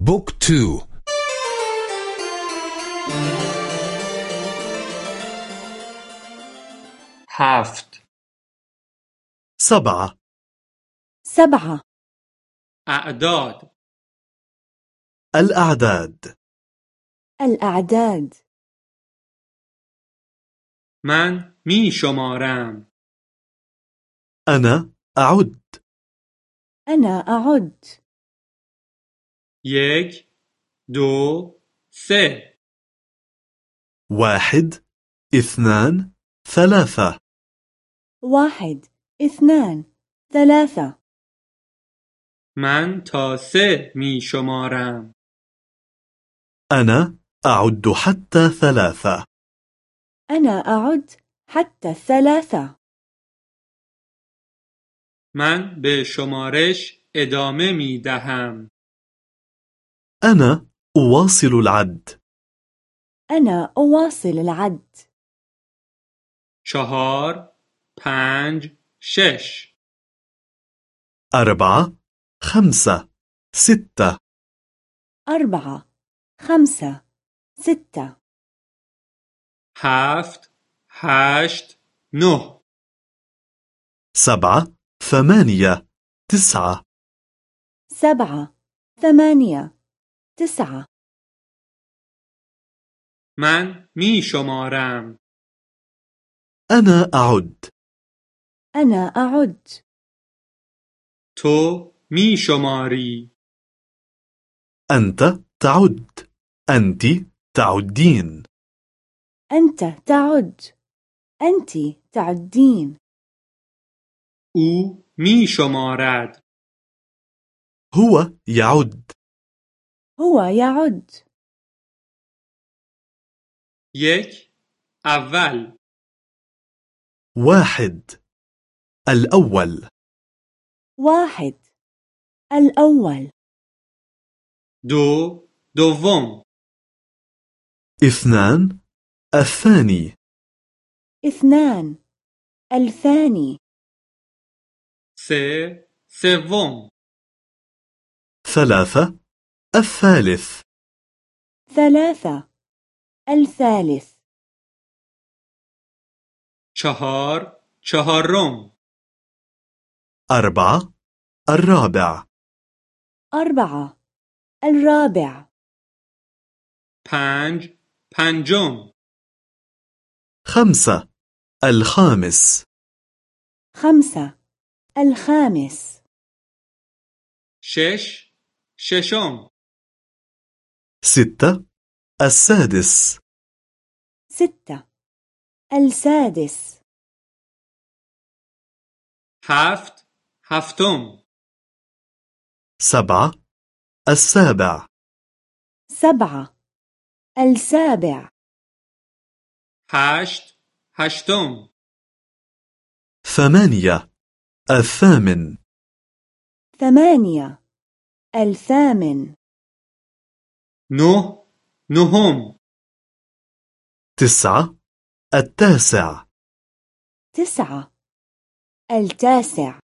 بوك تو. هفت. سبعة. سبعة. أعداد. الأعداد. الأعداد. من می شمارم أنا أعد. أنا أعد. یک دو سه. واحد اثنان ثلاثة. واحد اثنان ثلاثة. من تا سه می شمارم. أنا أعد حتى ثلاثة. أنا أعد حتى الثلاثة من به شمارش ادامه می دهم. أنا أواصل العد. أنا أواصل العد. چهار پنج شش. أربعة خمسة ستة. أربعة خمسة ستة. هفت هشت نه سبعة ثمانية تسعة. سبعة ثمانية. تسعة. من می شمارم أنا أعد. أنا أعد. تو می شماری أنت تعد. أنت تعدين. أنت تعد. أنت تعدين. أو می شمارد هو يعد. هو يعد. یک اول. واحد. الأول. واحد. الأول. دو دوم. اثنان. الثاني. اثنان. الثاني. سه سوم. ثلاثة. الثالث. ثلاثة. الثالث. چهار چهارم. أربعة. الرابع. أربعة. الرابع. پنج پنجم. خمسة. الخامس. خمسة. الخامس. شش ششم. ستة. السادس. ستة. السادس. هفت. هفتم. سبعة. السابع. سبعة. السابع. هشت. هشتم. ثمانية. الثامن. ثمانية. الثامن. نه نهم. تسعة التاسع. تسعة. التاسع.